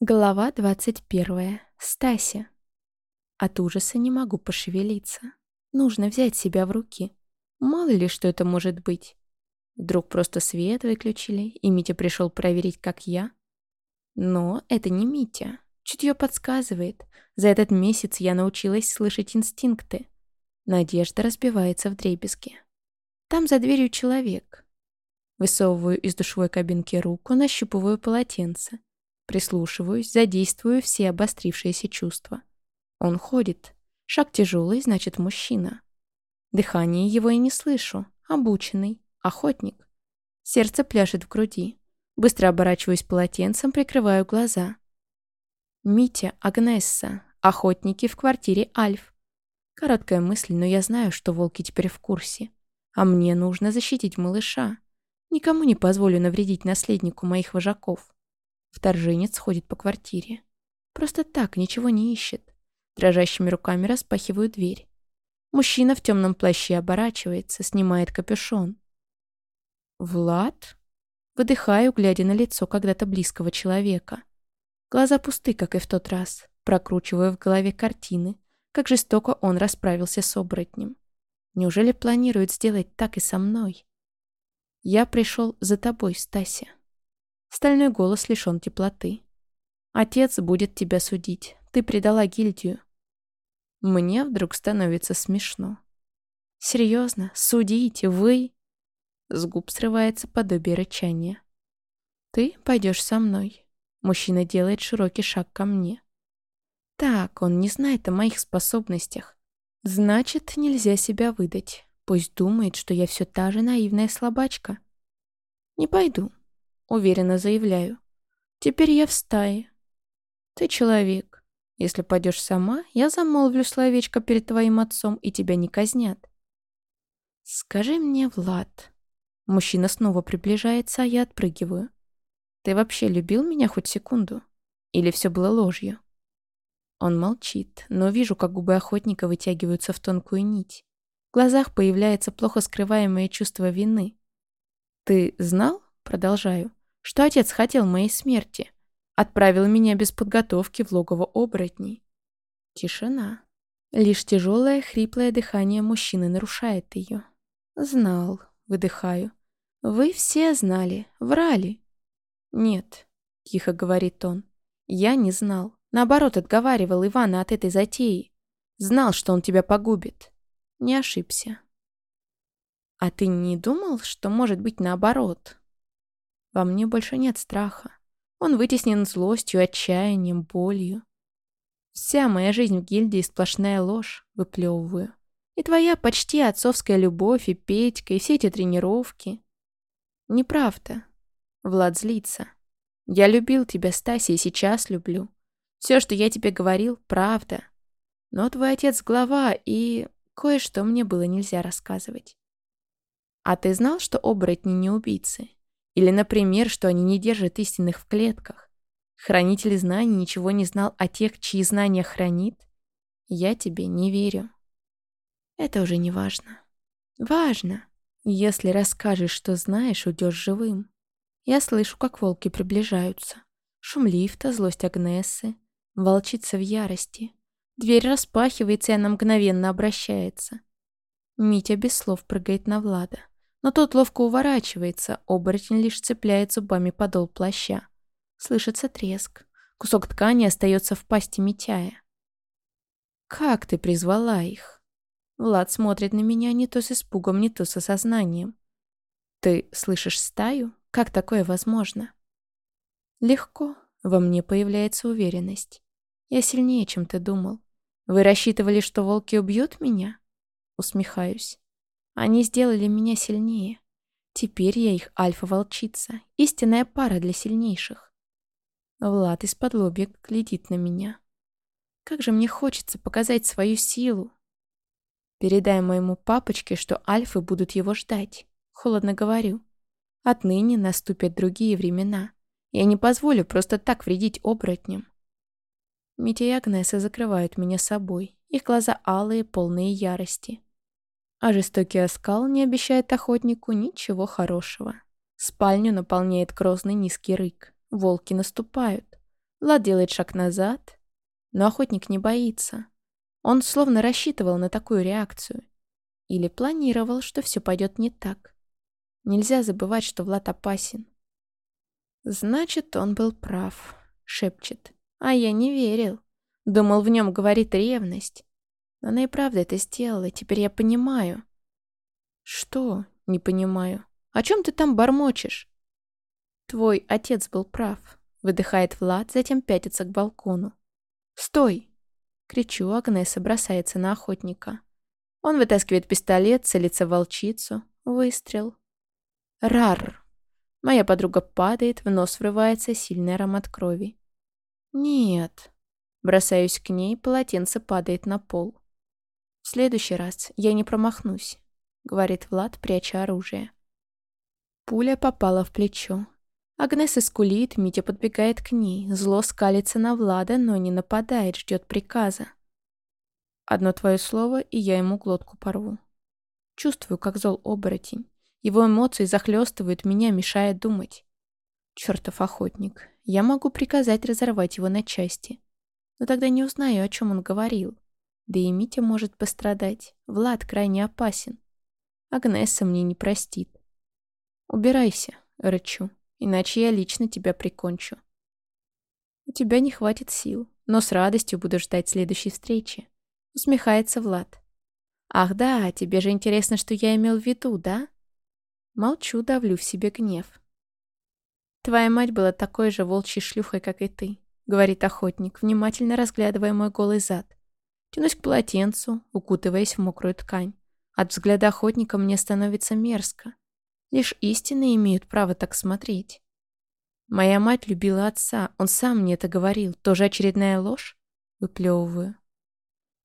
Глава 21. Стася. От ужаса не могу пошевелиться. Нужно взять себя в руки. Мало ли, что это может быть. Вдруг просто свет выключили, и Митя пришел проверить, как я. Но это не Митя. Чутье подсказывает. За этот месяц я научилась слышать инстинкты. Надежда разбивается в дребезги. Там за дверью человек. Высовываю из душевой кабинки руку, нащупываю полотенце. Прислушиваюсь, задействую все обострившиеся чувства. Он ходит. Шаг тяжелый, значит, мужчина. Дыхание его я не слышу. Обученный. Охотник. Сердце пляшет в груди. Быстро оборачиваюсь полотенцем, прикрываю глаза. Митя, Агнесса. Охотники в квартире Альф. Короткая мысль, но я знаю, что волки теперь в курсе. А мне нужно защитить малыша. Никому не позволю навредить наследнику моих вожаков. Вторженец ходит по квартире. Просто так, ничего не ищет. Дрожащими руками распахиваю дверь. Мужчина в темном плаще оборачивается, снимает капюшон. «Влад?» Выдыхаю, глядя на лицо когда-то близкого человека. Глаза пусты, как и в тот раз. Прокручиваю в голове картины, как жестоко он расправился с оборотнем. Неужели планирует сделать так и со мной? Я пришел за тобой, Стася. Стальной голос лишен теплоты. Отец будет тебя судить. Ты предала гильдию. Мне вдруг становится смешно. Серьезно, судите, вы... С губ срывается подобие рычания. Ты пойдешь со мной. Мужчина делает широкий шаг ко мне. Так, он не знает о моих способностях. Значит, нельзя себя выдать. Пусть думает, что я все та же наивная слабачка. Не пойду. Уверенно заявляю. Теперь я в стае. Ты человек. Если пойдешь сама, я замолвлю словечко перед твоим отцом, и тебя не казнят. Скажи мне, Влад. Мужчина снова приближается, а я отпрыгиваю. Ты вообще любил меня хоть секунду? Или все было ложью? Он молчит, но вижу, как губы охотника вытягиваются в тонкую нить. В глазах появляется плохо скрываемое чувство вины. «Ты знал?» — продолжаю что отец хотел моей смерти. Отправил меня без подготовки в логово оборотней. Тишина. Лишь тяжелое, хриплое дыхание мужчины нарушает ее. Знал, выдыхаю. Вы все знали, врали. Нет, тихо говорит он. Я не знал. Наоборот, отговаривал Ивана от этой затеи. Знал, что он тебя погубит. Не ошибся. А ты не думал, что может быть наоборот? Во мне больше нет страха. Он вытеснен злостью, отчаянием, болью. Вся моя жизнь в гильдии сплошная ложь, выплевываю. И твоя почти отцовская любовь, и Петька, и все эти тренировки. Неправда. Влад злится. Я любил тебя, Стася, и сейчас люблю. Все, что я тебе говорил, правда. Но твой отец глава, и кое-что мне было нельзя рассказывать. А ты знал, что оборотни не убийцы? Или, например, что они не держат истинных в клетках. Хранитель знаний ничего не знал о тех, чьи знания хранит. Я тебе не верю. Это уже не важно. Важно. Если расскажешь, что знаешь, уйдешь живым. Я слышу, как волки приближаются. Шум лифта, злость Агнессы. Волчица в ярости. Дверь распахивается, и она мгновенно обращается. Митя без слов прыгает на Влада. Но тот ловко уворачивается, оборотень лишь цепляет зубами подол плаща. Слышится треск. Кусок ткани остается в пасти Митяя. «Как ты призвала их?» Влад смотрит на меня не то с испугом, не то с осознанием. «Ты слышишь стаю? Как такое возможно?» «Легко. Во мне появляется уверенность. Я сильнее, чем ты думал. Вы рассчитывали, что волки убьют меня?» Усмехаюсь. Они сделали меня сильнее. Теперь я их альфа-волчица, истинная пара для сильнейших. Влад из-под лобья глядит на меня. Как же мне хочется показать свою силу. Передай моему папочке, что альфы будут его ждать. Холодно говорю. Отныне наступят другие времена. Я не позволю просто так вредить оборотням. Митя и Агнеса закрывают меня собой. Их глаза алые, полные ярости. А жестокий оскал не обещает охотнику ничего хорошего. Спальню наполняет грозный низкий рык. Волки наступают. Влад делает шаг назад, но охотник не боится. Он словно рассчитывал на такую реакцию. Или планировал, что все пойдет не так. Нельзя забывать, что Влад опасен. «Значит, он был прав», — шепчет. «А я не верил. Думал, в нем говорит ревность. Она и правда это сделала, теперь я понимаю». «Что?» — не понимаю. «О чем ты там бормочешь?» «Твой отец был прав», — выдыхает Влад, затем пятится к балкону. «Стой!» — кричу, Агнеса бросается на охотника. Он вытаскивает пистолет, целится в волчицу. Выстрел. Рар. Моя подруга падает, в нос врывается сильный аромат крови. Нет. Бросаюсь к ней, полотенце падает на пол. В следующий раз я не промахнусь, говорит Влад, пряча оружие. Пуля попала в плечо. Агнеса скулит, Митя подбегает к ней, зло скалится на Влада, но не нападает, ждет приказа. Одно твое слово, и я ему глотку порву. Чувствую, как зол оборотень. Его эмоции захлестывают меня, мешая думать. Чертов охотник. Я могу приказать разорвать его на части. Но тогда не узнаю, о чем он говорил. Да и Митя может пострадать. Влад крайне опасен. Агнесса мне не простит. «Убирайся», — рычу, — «иначе я лично тебя прикончу». «У тебя не хватит сил, но с радостью буду ждать следующей встречи», — усмехается Влад. «Ах да, тебе же интересно, что я имел в виду, да?» Молчу, давлю в себе гнев. «Твоя мать была такой же волчьей шлюхой, как и ты», — говорит охотник, внимательно разглядывая мой голый зад. Тянусь к полотенцу, укутываясь в мокрую ткань. От взгляда охотника мне становится мерзко. Лишь истины имеют право так смотреть. Моя мать любила отца, он сам мне это говорил. Тоже очередная ложь? Выплевываю.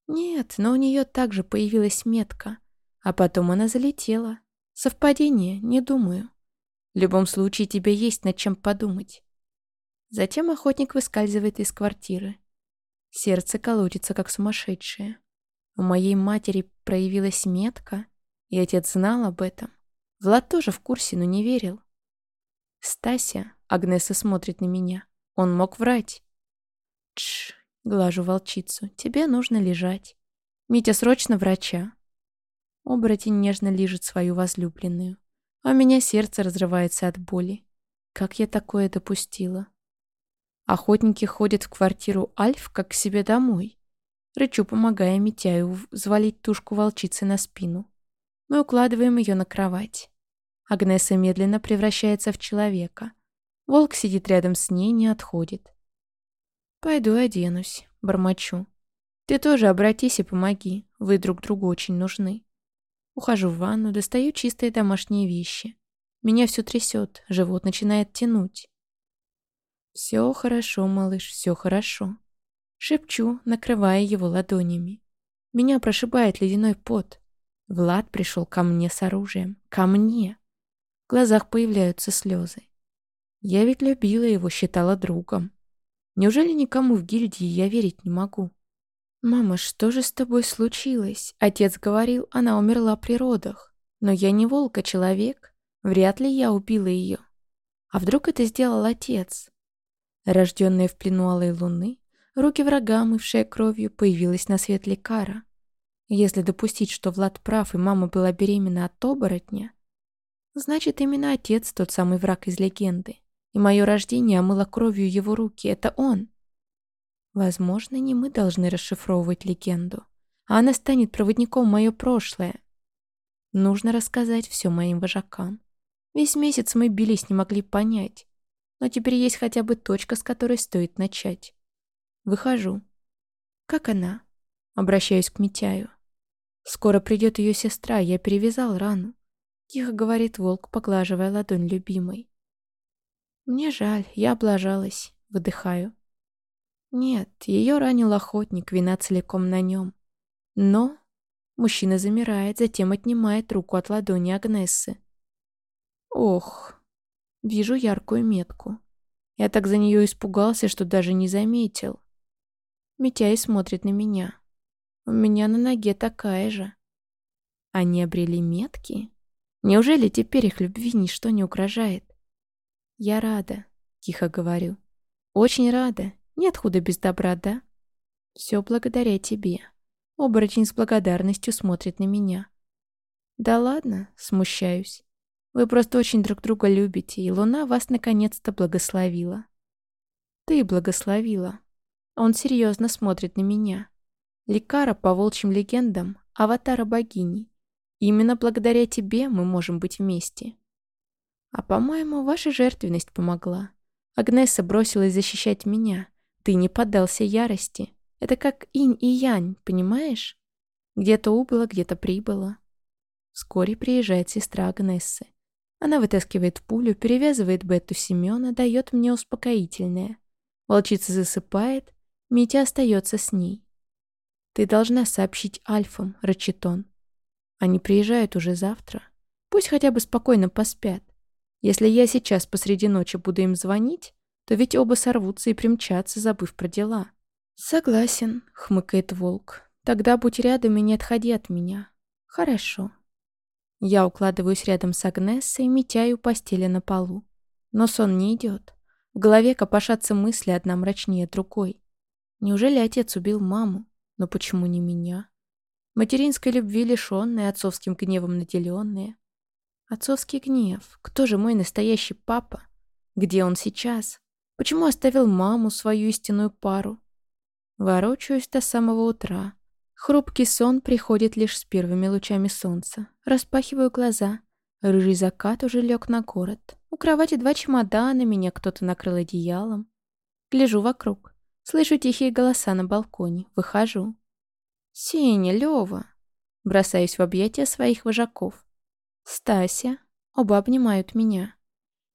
Нет, но у нее также появилась метка. А потом она залетела. Совпадение, не думаю. В любом случае тебе есть над чем подумать. Затем охотник выскальзывает из квартиры. Сердце колотится, как сумасшедшее. У моей матери проявилась метка, и отец знал об этом. Влад тоже в курсе, но не верил. «Стася», — Агнеса смотрит на меня, — он мог врать. «Тш», — глажу волчицу, — «тебе нужно лежать. Митя, срочно врача». Оборотень нежно лижет свою возлюбленную. А у меня сердце разрывается от боли. Как я такое допустила? Охотники ходят в квартиру Альф как к себе домой. Рычу, помогая Митяю взвалить тушку волчицы на спину. Мы укладываем ее на кровать. Агнеса медленно превращается в человека. Волк сидит рядом с ней, не отходит. «Пойду оденусь», — бормочу. «Ты тоже обратись и помоги. Вы друг другу очень нужны». Ухожу в ванну, достаю чистые домашние вещи. Меня все трясет, живот начинает тянуть. «Все хорошо, малыш, все хорошо». Шепчу, накрывая его ладонями. Меня прошибает ледяной пот. Влад пришел ко мне с оружием. Ко мне. В глазах появляются слезы. Я ведь любила его, считала другом. Неужели никому в гильдии я верить не могу? «Мама, что же с тобой случилось?» Отец говорил, она умерла при родах. Но я не волк, а человек. Вряд ли я убила ее. А вдруг это сделал отец? Рожденная в плену алой луны, руки врага, мывшая кровью, появилась на свет лекара. Если допустить, что Влад прав и мама была беременна от оборотня, значит, именно отец тот самый враг из легенды. И мое рождение омыло кровью его руки. Это он. Возможно, не мы должны расшифровывать легенду, а она станет проводником мое прошлое. Нужно рассказать все моим вожакам. Весь месяц мы бились, не могли понять. Но теперь есть хотя бы точка, с которой стоит начать. Выхожу. Как она? Обращаюсь к Митяю. Скоро придет ее сестра, я перевязал рану. Тихо говорит волк, поглаживая ладонь любимой. Мне жаль, я облажалась. Выдыхаю. Нет, ее ранил охотник, вина целиком на нем. Но мужчина замирает, затем отнимает руку от ладони Агнессы. Ох, вижу яркую метку. Я так за нее испугался, что даже не заметил. Митяй смотрит на меня. У меня на ноге такая же. Они обрели метки? Неужели теперь их любви ничто не угрожает? Я рада, тихо говорю. Очень рада Нет худа без добра, да? Все благодаря тебе. Оборотень с благодарностью смотрит на меня. Да ладно, смущаюсь. Вы просто очень друг друга любите, и луна вас наконец-то благословила. Ты благословила. Он серьезно смотрит на меня. Лекара по волчьим легендам, аватара богини. Именно благодаря тебе мы можем быть вместе. А по-моему, ваша жертвенность помогла. Агнесса бросилась защищать меня. Ты не поддался ярости. Это как инь и янь, понимаешь? Где-то убыло, где-то прибыло. Вскоре приезжает сестра Агнессы. Она вытаскивает пулю, перевязывает Бетту Семена, дает мне успокоительное. Волчица засыпает, Митя остается с ней. «Ты должна сообщить Альфам», — рычит он. «Они приезжают уже завтра. Пусть хотя бы спокойно поспят. Если я сейчас посреди ночи буду им звонить, то ведь оба сорвутся и примчатся, забыв про дела». «Согласен», — хмыкает волк. «Тогда будь рядом и не отходи от меня». «Хорошо». Я укладываюсь рядом с Агнессой метяю постели на полу. Но сон не идет. В голове копошатся мысли одна мрачнее другой. Неужели отец убил маму? Но почему не меня? Материнской любви лишенные, отцовским гневом наделенные. Отцовский гнев. Кто же мой настоящий папа? Где он сейчас? Почему оставил маму, свою истинную пару? Ворочаюсь до самого утра. Хрупкий сон приходит лишь с первыми лучами солнца. Распахиваю глаза. Рыжий закат уже лег на город. У кровати два чемодана, меня кто-то накрыл одеялом. Гляжу вокруг. Слышу тихие голоса на балконе. Выхожу. «Сеня, Лёва!» Бросаюсь в объятия своих вожаков. «Стася!» Оба обнимают меня.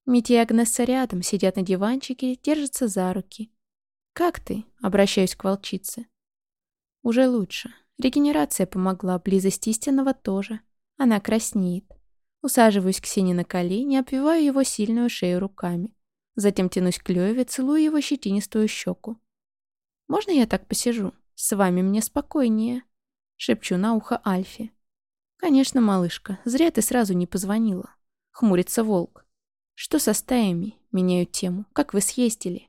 Митя и Агнесса рядом, сидят на диванчике, держатся за руки. «Как ты?» — обращаюсь к волчице. «Уже лучше. Регенерация помогла, близость истинного тоже. Она краснеет. Усаживаюсь к Сене на колени, обвиваю его сильную шею руками. Затем тянусь к Лёве, целую его щетинистую щеку. «Можно я так посижу? С вами мне спокойнее», — шепчу на ухо Альфе. «Конечно, малышка, зря ты сразу не позвонила», — хмурится волк. «Что со стаями?» — меняю тему. «Как вы съездили?»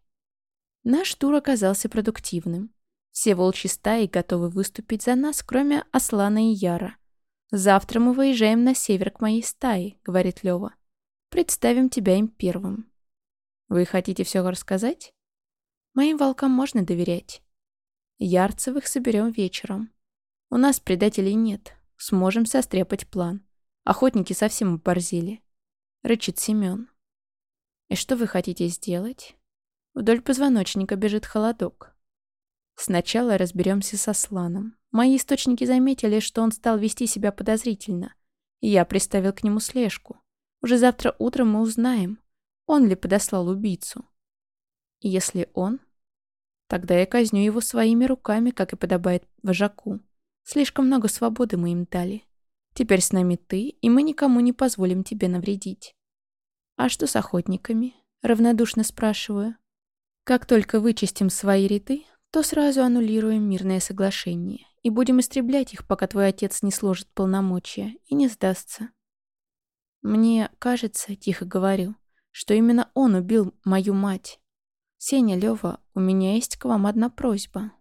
Наш тур оказался продуктивным. Все волчьи стаи готовы выступить за нас, кроме Аслана и Яра. «Завтра мы выезжаем на север к моей стае», — говорит Лёва. «Представим тебя им первым». «Вы хотите все рассказать?» Моим волкам можно доверять. Ярцевых соберем вечером. У нас предателей нет. Сможем состряпать план. Охотники совсем оборзели. Рычит Семен. И что вы хотите сделать? Вдоль позвоночника бежит холодок. Сначала разберемся со Сланом. Мои источники заметили, что он стал вести себя подозрительно. Я приставил к нему слежку. Уже завтра утром мы узнаем, он ли подослал убийцу. Если он, Тогда я казню его своими руками, как и подобает вожаку. Слишком много свободы мы им дали. Теперь с нами ты, и мы никому не позволим тебе навредить. А что с охотниками? Равнодушно спрашиваю. Как только вычистим свои ряды, то сразу аннулируем мирное соглашение и будем истреблять их, пока твой отец не сложит полномочия и не сдастся. Мне кажется, тихо говорю, что именно он убил мою мать. «Сеня, Лёва, у меня есть к вам одна просьба».